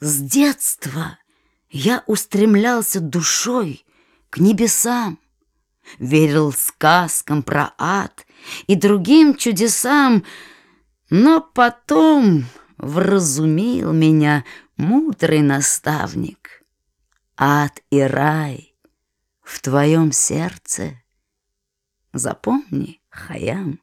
С детства я устремлялся душой к небесам, Верил сказкам про ад и другим чудесам, Но потом вразумил меня мудрый наставник. Ад и рай в твоем сердце. Запомни, Хаям.